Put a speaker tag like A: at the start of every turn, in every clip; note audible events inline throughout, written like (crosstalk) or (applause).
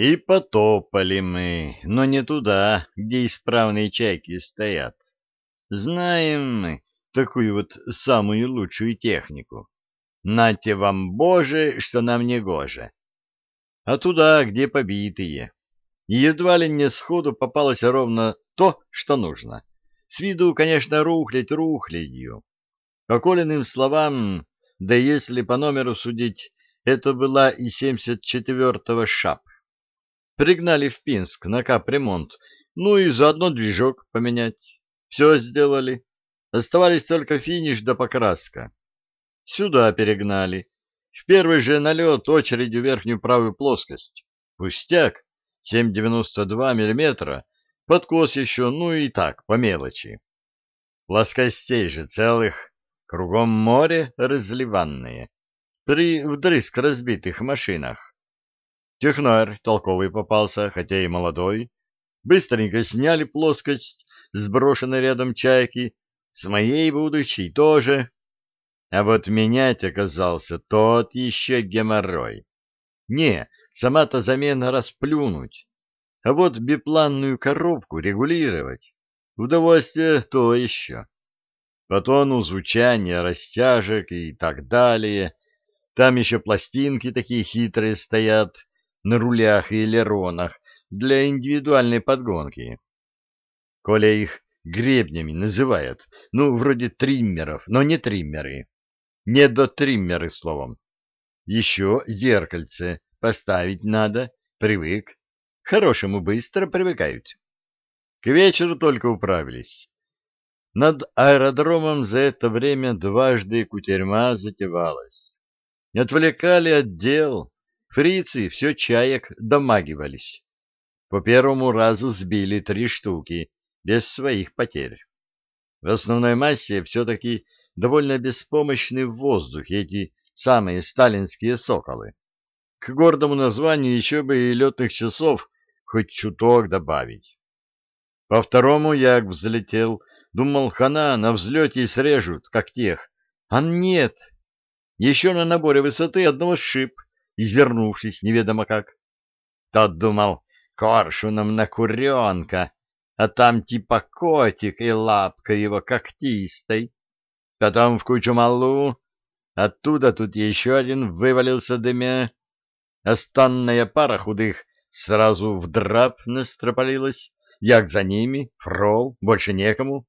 A: И потопали мы, но не туда, где исправные чайки стоят. Знаем мы такую вот самую лучшую технику. Нате вам, Боже, что нам не гоже. А туда, где побитые. И едва ли не сходу попалось ровно то, что нужно. С виду, конечно, рухлядь рухлядью. По Колиным словам, да если по номеру судить, это была и 74-го ШАП. Пригнали в Пинск на капремонт, ну и заодно движок поменять. Все сделали. Оставались только финиш да покраска. Сюда перегнали. В первый же налет очередью верхнюю правую плоскость. Пустяк, 7,92 миллиметра, подкос еще, ну и так, по мелочи. Плоскостей же целых, кругом море разливанные, при вдрызг разбитых машинах. Технарь толковый попался, хотя и молодой. Быстренько сняли плоскость, сброшенной рядом чайки, с моей будущей тоже. А вот менять оказался тот еще геморрой. Не, сама-то замена расплюнуть. А вот бипланную коробку регулировать — удовольствие то еще. По тону звучания, растяжек и так далее. Там еще пластинки такие хитрые стоят на рулях и элеронах для индивидуальной подгонки. Коля их гребнями называет. Ну, вроде триммеров, но не триммеры. Не до триммеры, словом. Еще зеркальце поставить надо, привык. хорошему быстро привыкают. К вечеру только управились. Над аэродромом за это время дважды кутерьма затевалась. Отвлекали отдел, фрицы все чаек домагивались. По первому разу сбили три штуки, без своих потерь. В основной массе все-таки довольно беспомощны в воздухе эти самые сталинские соколы. К гордому названию еще бы и летных часов хоть чуток добавить. По второму як взлетел, думал, хана на взлете и срежут, как тех. А нет, еще на наборе высоты одного сшиб, извернувшись неведомо как. Тот думал, коршуном на куренка, а там типа котик и лапка его когтистой. Потом в кучу малу, оттуда тут еще один вывалился дымя. Останная пара худых сразу в драп настропалилась, як за ними, фрол, больше некому.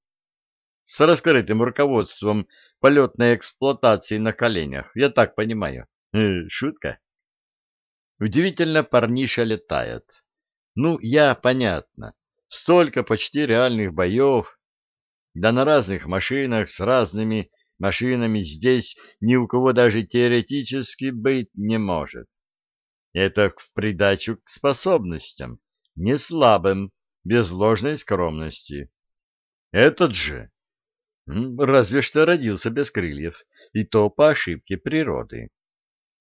A: С раскрытым руководством полетной эксплуатации на коленях, я так понимаю. Э, шутка. Удивительно парниша летает. Ну, я, понятно. Столько почти реальных боев. Да на разных машинах с разными машинами здесь ни у кого даже теоретически быть не может. Это в придачу к способностям, не слабым, без ложной скромности. Этот же разве что родился без крыльев, и то по ошибке природы.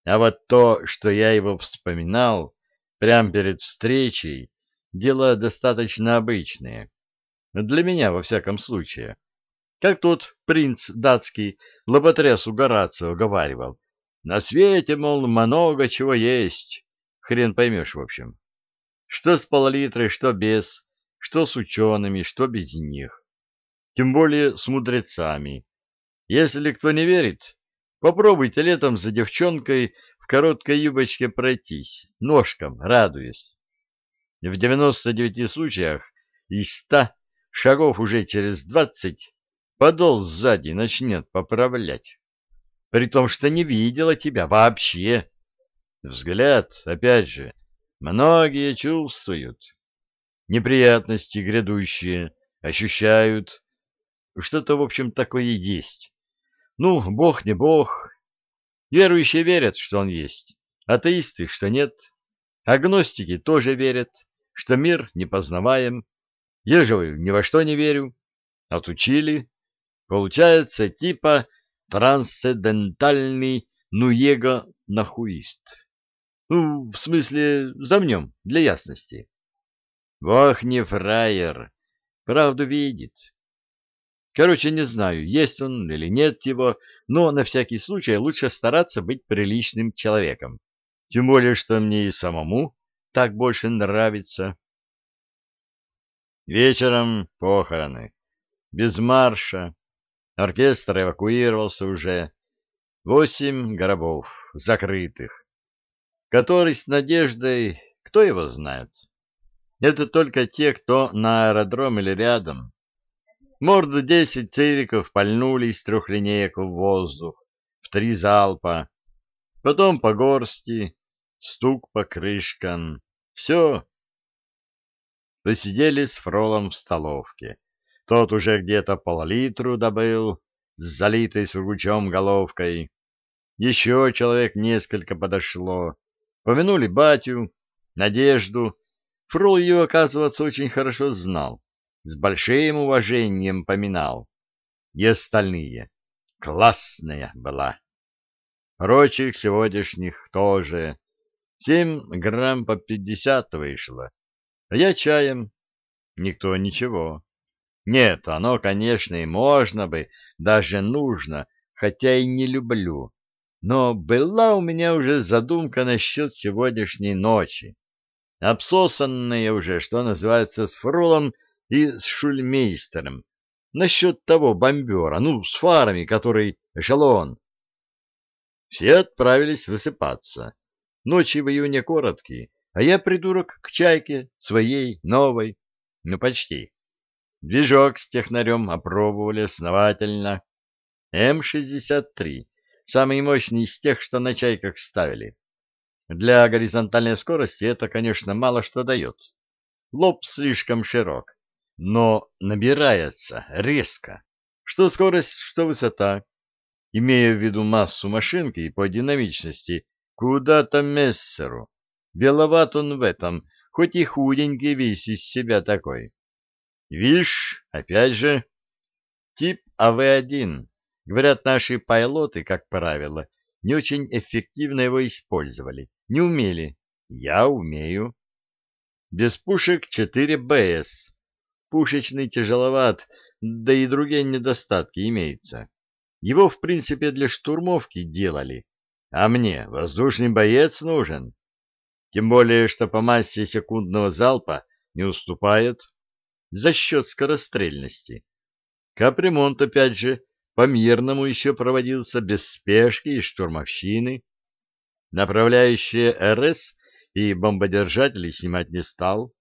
A: А вот то, что я его вспоминал прямо перед встречей, дело достаточно обычное. Для меня, во всяком случае. Как тот принц датский лоботрясу Горацио говаривал. На свете, мол, много чего есть. Хрен поймешь, в общем. Что с пол-литрой, что без, что с учеными, что без них. Тем более с мудрецами. Если кто не верит, попробуйте летом за девчонкой в короткой юбочке пройтись, ножком, радуясь. В 99 случаях из 100 шагов уже через 20 подол сзади начнет поправлять. При том, что не видела тебя вообще. Взгляд, опять же, многие чувствуют. Неприятности грядущие ощущают. Что-то, в общем, такое есть. Ну, бог не бог. Верующие верят, что он есть. Атеисты, что нет. Агностики тоже верят что мир непознаваем. Я же ни во что не верю. Отучили. Получается типа трансцендентальный нуего-нахуист. Ну, в смысле, замнем, для ясности. Бог не фраер, правду видит. Короче, не знаю, есть он или нет его, но на всякий случай лучше стараться быть приличным человеком. Тем более, что мне и самому так больше нравится. Вечером похороны. Без марша. Оркестр эвакуировался уже. Восемь гробов закрытых. Который с надеждой, кто его знает. Это только те, кто на аэродром или рядом. Морды десять цириков пальнули из трех линеек в воздух, в три залпа. Потом по горсти, стук по крышкам. Все. Посидели с Фролом в столовке. Тот уже где-то пол-литру добыл с залитой сургучом головкой. Еще человек несколько подошло. Помянули батю, Надежду. Фрол ее, оказывается, очень хорошо знал. С большим уважением поминал. И остальные. Классная была. Прочих сегодняшних тоже. Семь грамм по пятьдесят вышло. А я чаем. Никто ничего. Нет, оно, конечно, и можно бы, даже нужно, хотя и не люблю. Но была у меня уже задумка насчет сегодняшней ночи. Обсосанная уже, что называется, с Фролом и с Шульмейстером. Насчет того бомбера, ну, с фарами, который эшелон. Все отправились высыпаться. Ночи в июне короткие, а я, придурок, к чайке, своей, новой, ну почти. Движок с технарем опробовали основательно. М-63, самый мощный из тех, что на чайках ставили. Для горизонтальной скорости это, конечно, мало что дает. Лоб слишком широк, но набирается резко. Что скорость, что высота. Имея в виду массу машинки по динамичности, куда то мессеру. Беловат он в этом, хоть и худенький весь из себя такой. Вишь, опять же, тип АВ-1. Говорят, наши пайлоты, как правило, не очень эффективно его использовали, не умели. Я умею. Без пушек 4 БС. Пушечный тяжеловат, да и другие недостатки имеются. Его, в принципе, для штурмовки делали, а мне воздушный боец нужен. Тем более, что по массе секундного залпа не уступает за счет скорострельности. Капремонт, опять же, по-мирному еще проводился без спешки и штурмовщины. Направляющие РС и бомбодержатели снимать не стал.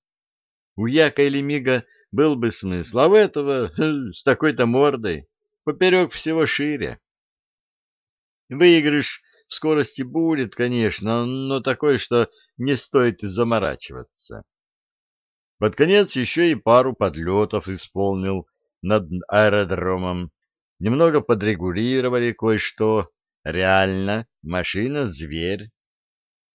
A: У Яка или Мига был бы смысл, а в этого (laughs) с такой-то мордой поперек всего шире. Выигрыш в скорости будет, конечно, но такой, что не стоит заморачиваться. Под конец еще и пару подлетов исполнил над аэродромом. Немного подрегулировали кое-что. Реально, машина-зверь.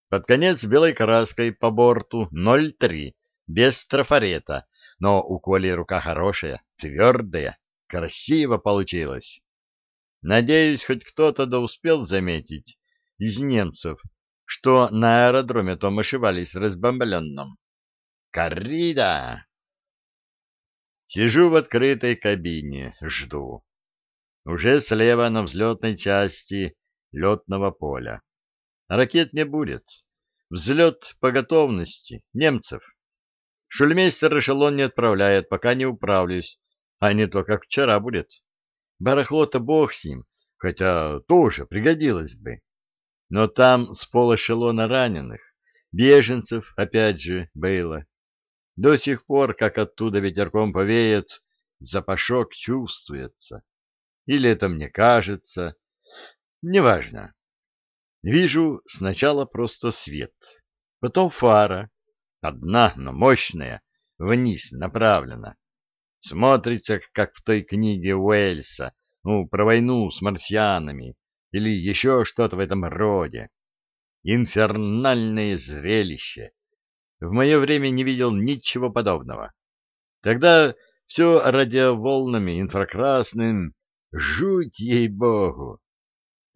A: Под конец белой краской по борту 0,3, без трафарета, но у Коли рука хорошая, твердая. Красиво получилось. Надеюсь, хоть кто-то да успел заметить из немцев, что на аэродроме то ошибались разбомбленном. Коррида! Сижу в открытой кабине, жду. Уже слева на взлетной части летного поля. Ракет не будет. Взлет по готовности. Немцев. Шульмейстер эшелон не отправляет, пока не управлюсь а не то, как вчера будет. Барахло-то бог с ним, хотя тоже пригодилось бы. Но там с полэшелона раненых, беженцев, опять же, было. До сих пор, как оттуда ветерком повеет, запашок чувствуется. Или это мне кажется. Неважно. Вижу сначала просто свет, потом фара. Одна, но мощная, вниз направлена. Смотрится, как в той книге Уэльса, ну, про войну с марсианами, или еще что-то в этом роде. Инфернальное зрелище. В мое время не видел ничего подобного. Тогда все радиоволнами, инфракрасным, жуть ей-богу.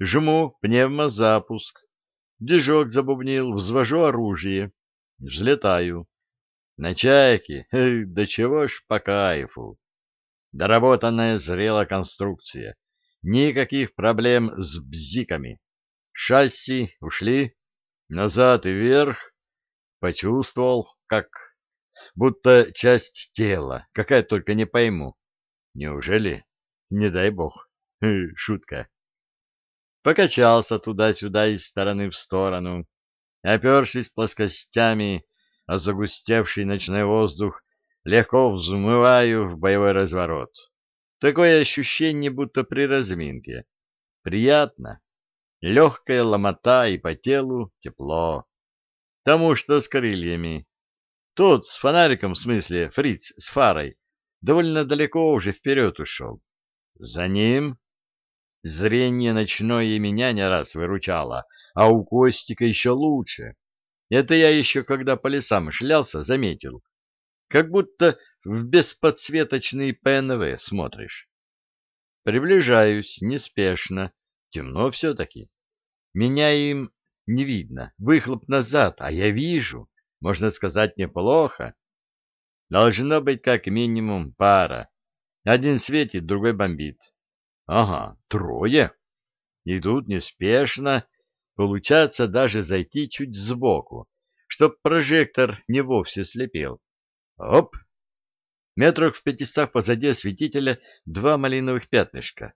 A: Жму пневмозапуск. Движок забубнил, взвожу оружие. Взлетаю. На чайке, да чего ж по кайфу. Доработанная зрела конструкция. Никаких проблем с бзиками. Шасси ушли, назад и вверх. почувствовал, как... Будто часть тела, какая только не пойму. Неужели? Не дай бог. Шутка. Покачался туда-сюда из стороны в сторону, опершись плоскостями, а загустевший ночной воздух легко взмываю в боевой разворот. Такое ощущение, будто при разминке. Приятно. Легкая ломота и по телу тепло. Тому, что с крыльями. Тот с фонариком, в смысле, фриц с фарой, довольно далеко уже вперед ушел. За ним зрение ночное меня не раз выручало, а у Костика еще лучше. Это я еще, когда по лесам шлялся, заметил. Как будто в бесподсветочный ПНВ смотришь. Приближаюсь неспешно, темно все-таки. Меня им не видно, выхлоп назад, а я вижу, можно сказать, неплохо. Должно быть как минимум пара. Один светит, другой бомбит. Ага, трое. Идут неспешно, получается даже зайти чуть сбоку, чтоб прожектор не вовсе слепил. Оп! Метрах в пятистах позади осветителя два малиновых пятнышка.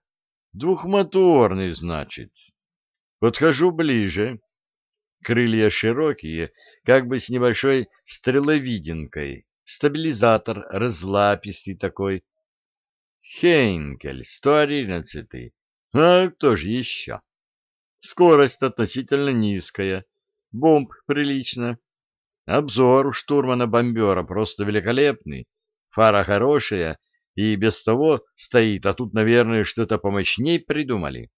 A: Двухмоторный, значит. Подхожу ближе. Крылья широкие, как бы с небольшой стреловидинкой. Стабилизатор разлапистый такой. Хейнкель, 111. А кто же еще? Скорость относительно низкая. Бомб прилично. Обзор у штурмана-бомбера просто великолепный. Фара хорошая и без того стоит, а тут, наверное, что-то помощней придумали.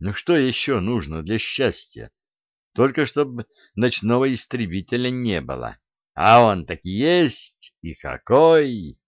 A: Ну что еще нужно для счастья? Только чтобы ночного истребителя не было. А он так есть, и какой!